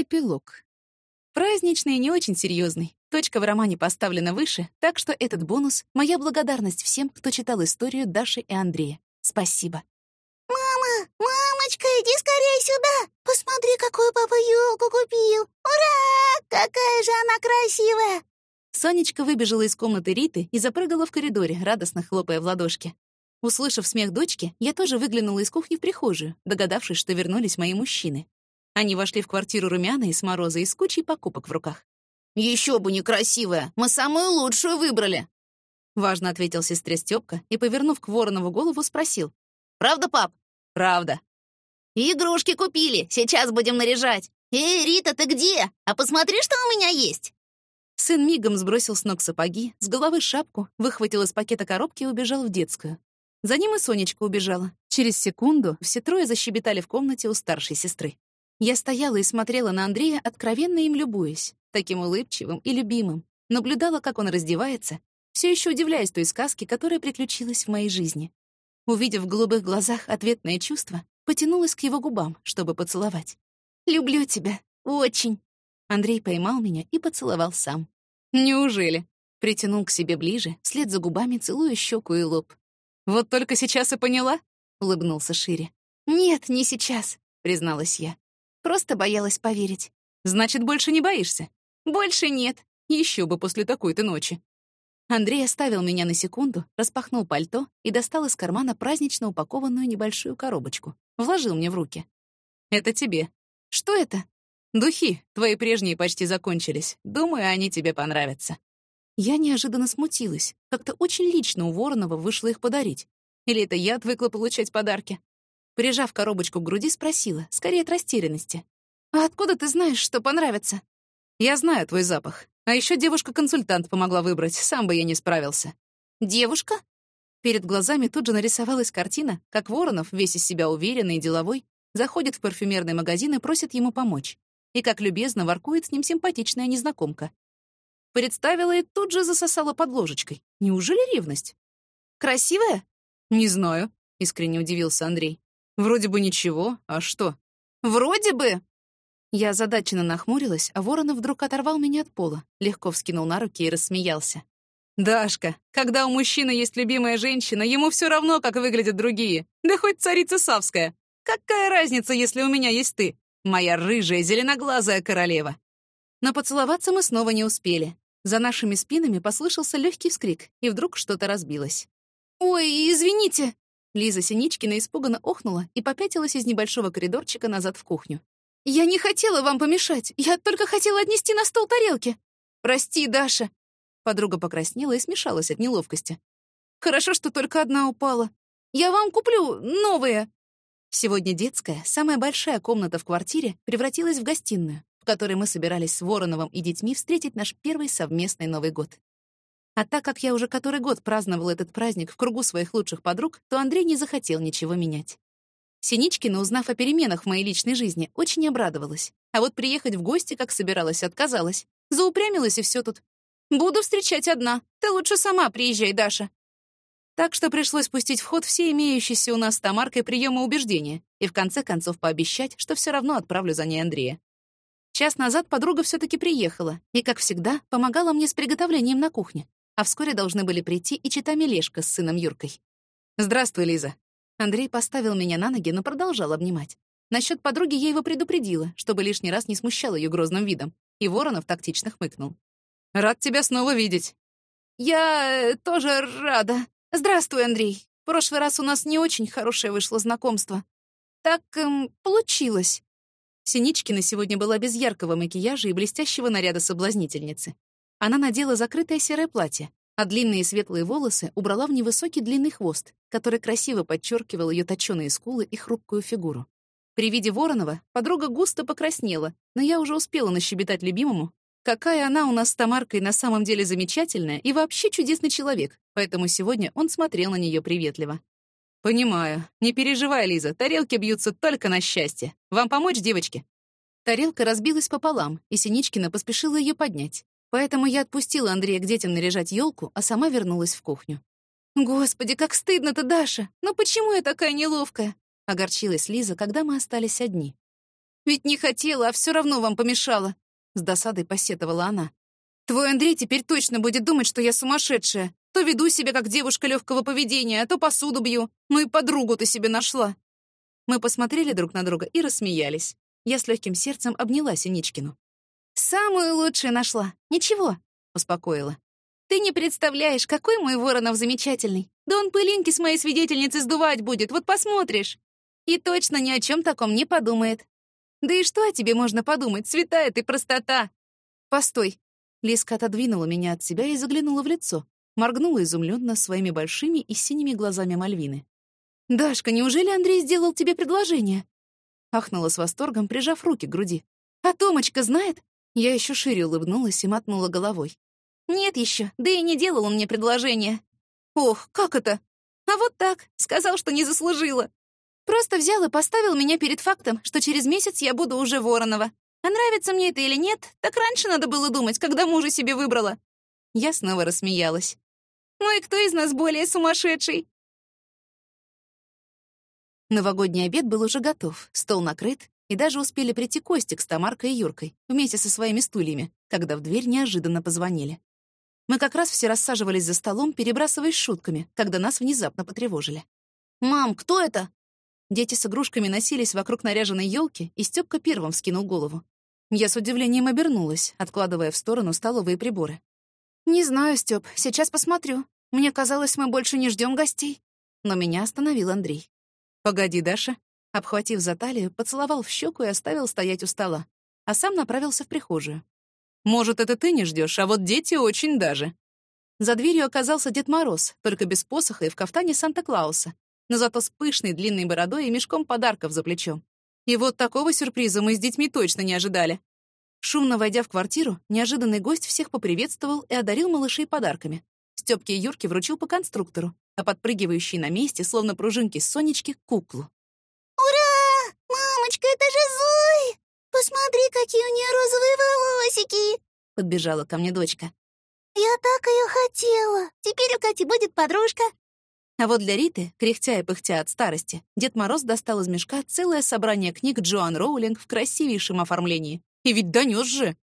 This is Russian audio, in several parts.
Эпилог. Праздничный и не очень серьезный. Точка в романе поставлена выше, так что этот бонус — моя благодарность всем, кто читал историю Даши и Андрея. Спасибо. «Мама! Мамочка, иди скорее сюда! Посмотри, какую папа елку купил! Ура! Какая же она красивая!» Сонечка выбежала из комнаты Риты и запрыгала в коридоре, радостно хлопая в ладошки. Услышав смех дочки, я тоже выглянула из кухни в прихожую, догадавшись, что вернулись мои мужчины. Они вошли в квартиру румяные с мороза и с кучей покупок в руках. Еще бы некрасивая! Мы самую лучшую выбрали!» Важно ответил сестре Стёпка и, повернув к Воронову голову, спросил. «Правда, пап?» «Правда». «Игрушки купили, сейчас будем наряжать. Эй, Рита, ты где? А посмотри, что у меня есть!» Сын мигом сбросил с ног сапоги, с головы шапку, выхватил из пакета коробки и убежал в детскую. За ним и Сонечка убежала. Через секунду все трое защебетали в комнате у старшей сестры. Я стояла и смотрела на Андрея, откровенно им любуясь, таким улыбчивым и любимым, наблюдала, как он раздевается, все еще удивляясь той сказке, которая приключилась в моей жизни. Увидев в голубых глазах ответное чувство, потянулась к его губам, чтобы поцеловать. «Люблю тебя. Очень!» Андрей поймал меня и поцеловал сам. «Неужели?» Притянул к себе ближе, вслед за губами целуя щеку и лоб. «Вот только сейчас и поняла?» — улыбнулся шире. «Нет, не сейчас», — призналась я. Просто боялась поверить. Значит, больше не боишься? Больше нет. Еще бы после такой-то ночи. Андрей оставил меня на секунду, распахнул пальто и достал из кармана празднично упакованную небольшую коробочку. Вложил мне в руки. «Это тебе». «Что это?» «Духи. Твои прежние почти закончились. Думаю, они тебе понравятся». Я неожиданно смутилась. Как-то очень лично у Воронова вышло их подарить. Или это я отвыкла получать подарки? Прижав коробочку к груди, спросила, скорее от растерянности. «А откуда ты знаешь, что понравится?» «Я знаю твой запах. А еще девушка-консультант помогла выбрать, сам бы я не справился». «Девушка?» Перед глазами тут же нарисовалась картина, как Воронов, весь из себя уверенный и деловой, заходит в парфюмерный магазин и просит ему помочь. И как любезно воркует с ним симпатичная незнакомка. Представила и тут же засосала под ложечкой. Неужели ревность? «Красивая?» «Не знаю», — искренне удивился Андрей. Вроде бы ничего, а что? Вроде бы! Я озадаченно нахмурилась, а Воронов вдруг оторвал меня от пола, легко вскинул на руки и рассмеялся. «Дашка, когда у мужчины есть любимая женщина, ему все равно, как выглядят другие. Да хоть царица Савская. Какая разница, если у меня есть ты? Моя рыжая, зеленоглазая королева». Но поцеловаться мы снова не успели. За нашими спинами послышался легкий вскрик, и вдруг что-то разбилось. «Ой, извините!» Лиза Синичкина испуганно охнула и попятилась из небольшого коридорчика назад в кухню. «Я не хотела вам помешать. Я только хотела отнести на стол тарелки. Прости, Даша». Подруга покраснела и смешалась от неловкости. «Хорошо, что только одна упала. Я вам куплю новые». Сегодня детская, самая большая комната в квартире, превратилась в гостиную, в которой мы собирались с Вороновым и детьми встретить наш первый совместный Новый год. А так как я уже который год праздновал этот праздник в кругу своих лучших подруг, то Андрей не захотел ничего менять. Синичкина, узнав о переменах в моей личной жизни, очень обрадовалась. А вот приехать в гости, как собиралась, отказалась. Заупрямилась, и все тут. «Буду встречать одна. Ты лучше сама приезжай, Даша». Так что пришлось пустить в ход все имеющиеся у нас с Тамаркой приемы убеждения и в конце концов пообещать, что все равно отправлю за ней Андрея. Час назад подруга все таки приехала и, как всегда, помогала мне с приготовлением на кухне а вскоре должны были прийти и чита Мелешка с сыном Юркой. «Здравствуй, Лиза». Андрей поставил меня на ноги, но продолжал обнимать. Насчет подруги я его предупредила, чтобы лишний раз не смущал ее грозным видом, и Воронов тактично хмыкнул. «Рад тебя снова видеть». «Я э, тоже рада. Здравствуй, Андрей. В прошлый раз у нас не очень хорошее вышло знакомство. Так эм, получилось». Синичкина сегодня была без яркого макияжа и блестящего наряда соблазнительницы. Она надела закрытое серое платье, а длинные светлые волосы убрала в невысокий длинный хвост, который красиво подчеркивал ее точёные скулы и хрупкую фигуру. При виде Воронова подруга густо покраснела, но я уже успела нащебетать любимому, какая она у нас с Тамаркой на самом деле замечательная и вообще чудесный человек, поэтому сегодня он смотрел на нее приветливо. «Понимаю. Не переживай, Лиза, тарелки бьются только на счастье. Вам помочь, девочки?» Тарелка разбилась пополам, и Синичкина поспешила ее поднять. Поэтому я отпустила Андрея к детям наряжать елку, а сама вернулась в кухню. «Господи, как стыдно-то, Даша! Ну почему я такая неловкая?» — огорчилась Лиза, когда мы остались одни. Ведь не хотела, а все равно вам помешала. С досадой посетовала она. Твой Андрей теперь точно будет думать, что я сумасшедшая. То веду себя как девушка легкого поведения, а то посуду бью. Ну и подругу ты себе нашла. Мы посмотрели друг на друга и рассмеялись. Я с легким сердцем обняла Синичкину. «Самую лучшую нашла. Ничего», — успокоила. «Ты не представляешь, какой мой Воронов замечательный. Да он пылинки с моей свидетельницы сдувать будет, вот посмотришь. И точно ни о чем таком не подумает. Да и что о тебе можно подумать, святая ты простота!» «Постой!» Лиска отодвинула меня от себя и заглянула в лицо, моргнула изумленно своими большими и синими глазами Мальвины. «Дашка, неужели Андрей сделал тебе предложение?» Ахнула с восторгом, прижав руки к груди. «А Томочка знает?» Я еще шире улыбнулась и мотнула головой. «Нет еще, да и не делал он мне предложение». «Ох, как это?» «А вот так, сказал, что не заслужила». Просто взял и поставил меня перед фактом, что через месяц я буду уже Воронова. А нравится мне это или нет, так раньше надо было думать, когда мужа себе выбрала. Я снова рассмеялась. «Ну и кто из нас более сумасшедший?» Новогодний обед был уже готов, стол накрыт, и даже успели прийти Костик с Тамаркой и Юркой вместе со своими стульями, когда в дверь неожиданно позвонили. Мы как раз все рассаживались за столом, перебрасываясь шутками, когда нас внезапно потревожили. «Мам, кто это?» Дети с игрушками носились вокруг наряженной елки, и Стёпка первым вскинул голову. Я с удивлением обернулась, откладывая в сторону столовые приборы. «Не знаю, Стёп, сейчас посмотрю. Мне казалось, мы больше не ждем гостей». Но меня остановил Андрей. «Погоди, Даша, Обхватив за талию, поцеловал в щеку и оставил стоять у стола, а сам направился в прихожую. «Может, это ты не ждешь, а вот дети очень даже». За дверью оказался Дед Мороз, только без посоха и в кафтане Санта-Клауса, но зато с пышной длинной бородой и мешком подарков за плечом. И вот такого сюрприза мы с детьми точно не ожидали. Шумно войдя в квартиру, неожиданный гость всех поприветствовал и одарил малышей подарками. Стёпке и Юрке вручил по конструктору, а подпрыгивающий на месте, словно пружинки Сонечки, куклу. «Мамочка, это же Зои! Посмотри, какие у нее розовые волосики!» Подбежала ко мне дочка. «Я так ее хотела! Теперь у Кати будет подружка!» А вот для Риты, кряхтя и пыхтя от старости, Дед Мороз достал из мешка целое собрание книг Джоан Роулинг в красивейшем оформлении. И ведь донес же!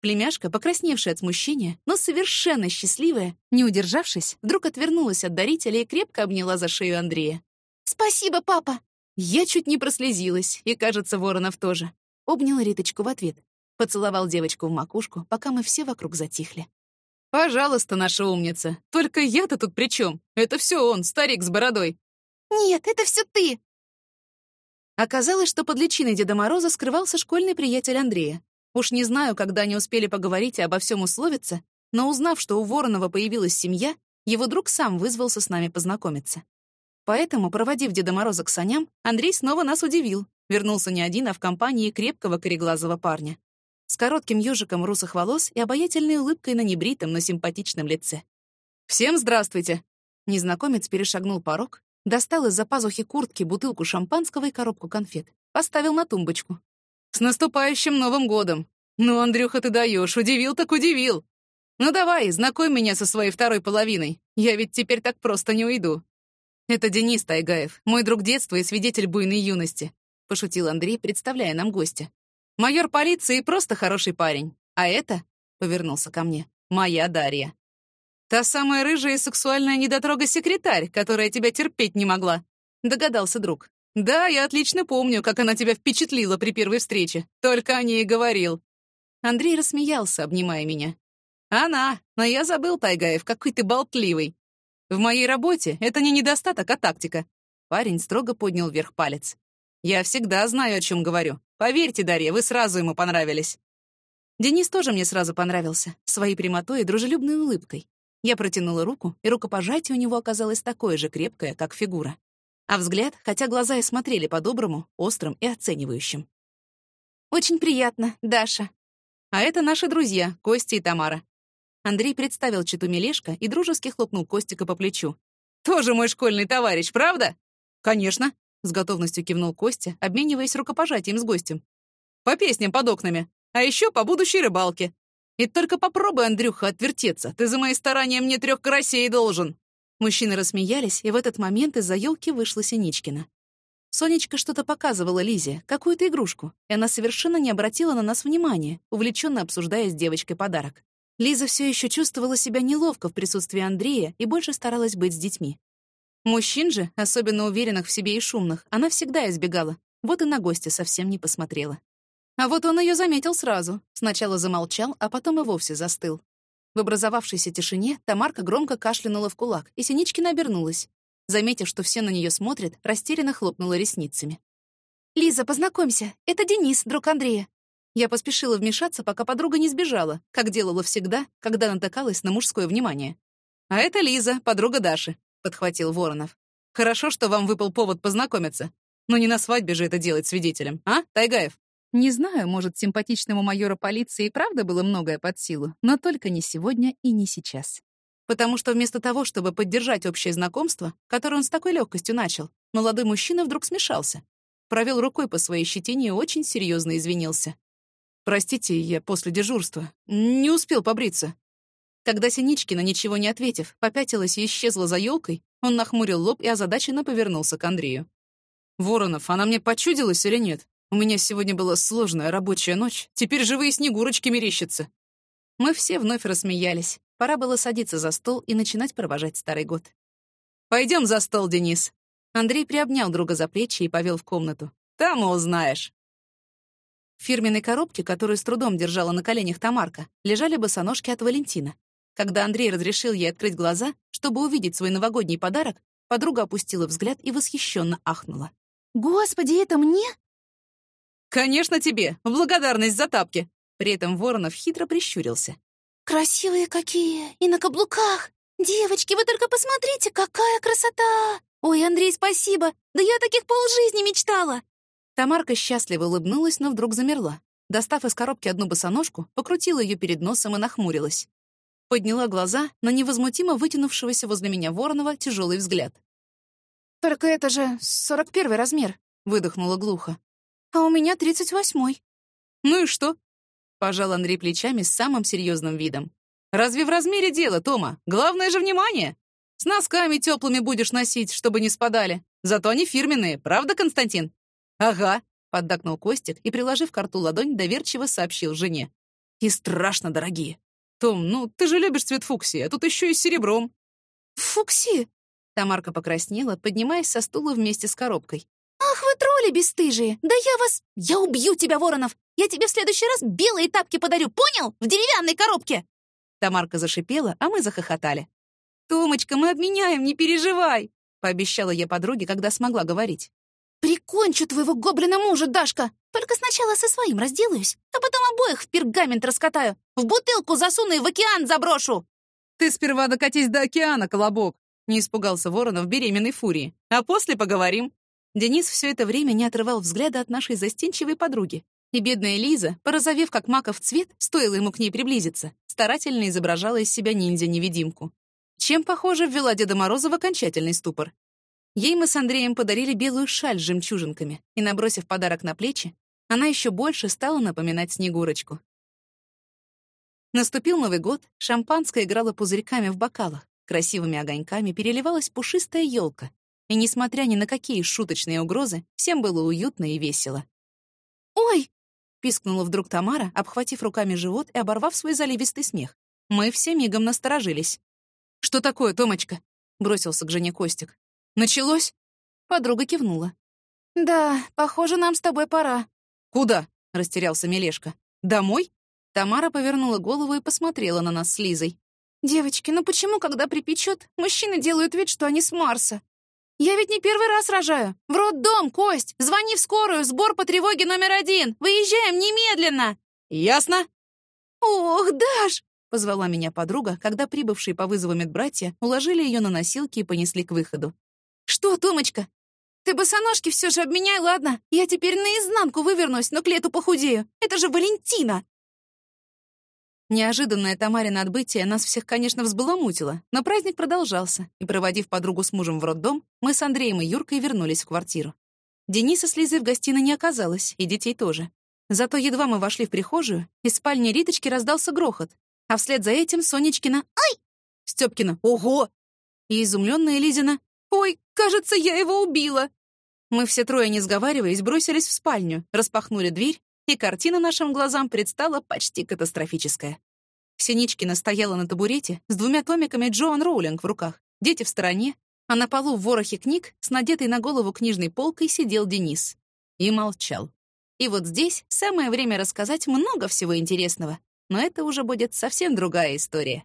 Племяшка, покрасневшая от смущения, но совершенно счастливая, не удержавшись, вдруг отвернулась от дарителя и крепко обняла за шею Андрея. «Спасибо, папа!» Я чуть не прослезилась, и, кажется, Воронов тоже. Обнял Риточку в ответ. Поцеловал девочку в макушку, пока мы все вокруг затихли. «Пожалуйста, наша умница. Только я-то тут при чем? Это все он, старик с бородой». «Нет, это все ты!» Оказалось, что под личиной Деда Мороза скрывался школьный приятель Андрея. Уж не знаю, когда они успели поговорить и обо всем условиться, но узнав, что у Воронова появилась семья, его друг сам вызвался с нами познакомиться. Поэтому, проводив Деда Мороза к саням, Андрей снова нас удивил. Вернулся не один, а в компании крепкого кореглазого парня. С коротким ёжиком русых волос и обаятельной улыбкой на небритом, но симпатичном лице. «Всем здравствуйте!» Незнакомец перешагнул порог, достал из-за пазухи куртки бутылку шампанского и коробку конфет. Поставил на тумбочку. «С наступающим Новым годом! Ну, Андрюха, ты даешь, удивил так удивил! Ну давай, знакомь меня со своей второй половиной. Я ведь теперь так просто не уйду. «Это Денис Тайгаев, мой друг детства и свидетель буйной юности», — пошутил Андрей, представляя нам гостя. «Майор полиции просто хороший парень. А это...» — повернулся ко мне. «Моя Дарья». «Та самая рыжая и сексуальная недотрога-секретарь, которая тебя терпеть не могла», — догадался друг. «Да, я отлично помню, как она тебя впечатлила при первой встрече. Только о ней и говорил». Андрей рассмеялся, обнимая меня. «Она, но я забыл, Тайгаев, какой ты болтливый. В моей работе это не недостаток, а тактика. Парень строго поднял вверх палец. Я всегда знаю, о чем говорю. Поверьте, Дарья, вы сразу ему понравились. Денис тоже мне сразу понравился, своей прямотой и дружелюбной улыбкой. Я протянула руку, и рукопожатие у него оказалось такое же крепкое, как фигура. А взгляд, хотя глаза и смотрели по-доброму, острым и оценивающим. «Очень приятно, Даша». А это наши друзья, Костя и Тамара. Андрей представил читу Мелешка и дружески хлопнул Костика по плечу. «Тоже мой школьный товарищ, правда?» «Конечно», — с готовностью кивнул Костя, обмениваясь рукопожатием с гостем. «По песням под окнами, а еще по будущей рыбалке. И только попробуй, Андрюха, отвертеться, ты за мои старания мне трех карасей должен». Мужчины рассмеялись, и в этот момент из-за елки вышла Синичкина. Сонечка что-то показывала Лизе, какую-то игрушку, и она совершенно не обратила на нас внимания, увлеченно обсуждая с девочкой подарок. Лиза все еще чувствовала себя неловко в присутствии Андрея и больше старалась быть с детьми. Мужчин же, особенно уверенных в себе и шумных, она всегда избегала, вот и на гостя совсем не посмотрела. А вот он ее заметил сразу. Сначала замолчал, а потом и вовсе застыл. В образовавшейся тишине Тамарка громко кашлянула в кулак, и Синичкина обернулась. Заметив, что все на нее смотрят, растерянно хлопнула ресницами. «Лиза, познакомься, это Денис, друг Андрея». Я поспешила вмешаться, пока подруга не сбежала, как делала всегда, когда натыкалась на мужское внимание. «А это Лиза, подруга Даши», — подхватил Воронов. «Хорошо, что вам выпал повод познакомиться. Но не на свадьбе же это делать свидетелем, а, Тайгаев?» Не знаю, может, симпатичному майору полиции и правда было многое под силу, но только не сегодня и не сейчас. Потому что вместо того, чтобы поддержать общее знакомство, которое он с такой легкостью начал, молодой мужчина вдруг смешался. Провел рукой по своей щетине и очень серьезно извинился. «Простите, я после дежурства. Не успел побриться». Когда Синичкина, ничего не ответив, попятилась и исчезла за елкой, он нахмурил лоб и озадаченно повернулся к Андрею. «Воронов, она мне почудилась или нет? У меня сегодня была сложная рабочая ночь, теперь живые снегурочки мерещатся». Мы все вновь рассмеялись. Пора было садиться за стол и начинать провожать старый год. Пойдем за стол, Денис». Андрей приобнял друга за плечи и повел в комнату. «Там и узнаешь». В фирменной коробке, которую с трудом держала на коленях Тамарка, лежали босоножки от Валентина. Когда Андрей разрешил ей открыть глаза, чтобы увидеть свой новогодний подарок, подруга опустила взгляд и восхищенно ахнула. «Господи, это мне?» «Конечно тебе! В благодарность за тапки!» При этом Воронов хитро прищурился. «Красивые какие! И на каблуках! Девочки, вы только посмотрите, какая красота! Ой, Андрей, спасибо! Да я таких полжизни мечтала!» Тамарка счастливо улыбнулась, но вдруг замерла. Достав из коробки одну босоножку, покрутила ее перед носом и нахмурилась. Подняла глаза на невозмутимо вытянувшегося возле меня Воронова тяжелый взгляд. «Только это же сорок первый размер», — выдохнула глухо а у меня тридцать восьмой». «Ну и что?» — пожал Андрей плечами с самым серьезным видом. «Разве в размере дело, Тома? Главное же внимание! С носками теплыми будешь носить, чтобы не спадали. Зато они фирменные, правда, Константин?» «Ага», — поддакнул Костик и, приложив к рту ладонь, доверчиво сообщил жене. «И страшно дорогие. Том, ну ты же любишь цвет фуксии, а тут еще и с серебром». «Фуксии?» Тамарка покраснела, поднимаясь со стула вместе с коробкой. «Ах вы тролли бесстыжие! Да я вас... Я убью тебя, Воронов! Я тебе в следующий раз белые тапки подарю, понял? В деревянной коробке!» Тамарка зашипела, а мы захохотали. «Томочка, мы обменяем, не переживай!» — пообещала я подруге, когда смогла говорить. «Прикончу твоего гоблина мужа, Дашка! Только сначала со своим разделаюсь, а потом обоих в пергамент раскатаю, в бутылку засуну и в океан заброшу!» «Ты сперва докатись до океана, Колобок!» — не испугался Воронов беременной фурии. «А после поговорим!» Денис все это время не отрывал взгляда от нашей застенчивой подруги. И бедная Лиза, порозовев как маков цвет, стоило ему к ней приблизиться, старательно изображала из себя ниндзя-невидимку. Чем, похоже, ввела Деда Мороза в окончательный ступор. Ей мы с Андреем подарили белую шаль с жемчужинками, и, набросив подарок на плечи, она еще больше стала напоминать Снегурочку. Наступил Новый год, шампанское играло пузырьками в бокалах, красивыми огоньками переливалась пушистая елка, и, несмотря ни на какие шуточные угрозы, всем было уютно и весело. «Ой!» — пискнула вдруг Тамара, обхватив руками живот и оборвав свой заливистый смех. Мы все мигом насторожились. «Что такое, Томочка?» — бросился к жене Костик. «Началось?» Подруга кивнула. «Да, похоже, нам с тобой пора». «Куда?» — растерялся Мелешка. «Домой?» Тамара повернула голову и посмотрела на нас с Лизой. «Девочки, ну почему, когда припечет, мужчины делают вид, что они с Марса? «Я ведь не первый раз рожаю! В роддом, Кость! Звони в скорую! Сбор по тревоге номер один! Выезжаем немедленно!» «Ясно?» «Ох, Даш!» — позвала меня подруга, когда прибывшие по вызову медбратья уложили ее на носилки и понесли к выходу. «Что, Томочка? Ты босоножки все же обменяй, ладно? Я теперь наизнанку вывернусь, но к лету похудею. Это же Валентина!» Неожиданное Тамарина отбытие нас всех, конечно, взбаламутило, но праздник продолжался, и, проводив подругу с мужем в роддом, мы с Андреем и Юркой вернулись в квартиру. Дениса с Лизой в гостиной не оказалось, и детей тоже. Зато едва мы вошли в прихожую, из спальни Риточки раздался грохот, а вслед за этим Сонечкина «Ай!», Стёпкина «Ого!» и изумленная Лизина «Ой, кажется, я его убила!» Мы все трое, не сговариваясь, бросились в спальню, распахнули дверь, и картина нашим глазам предстала почти катастрофическая. Синичкина стояла на табурете с двумя томиками Джоан Роулинг в руках, дети в стороне, а на полу в ворохе книг с надетой на голову книжной полкой сидел Денис. И молчал. И вот здесь самое время рассказать много всего интересного, но это уже будет совсем другая история.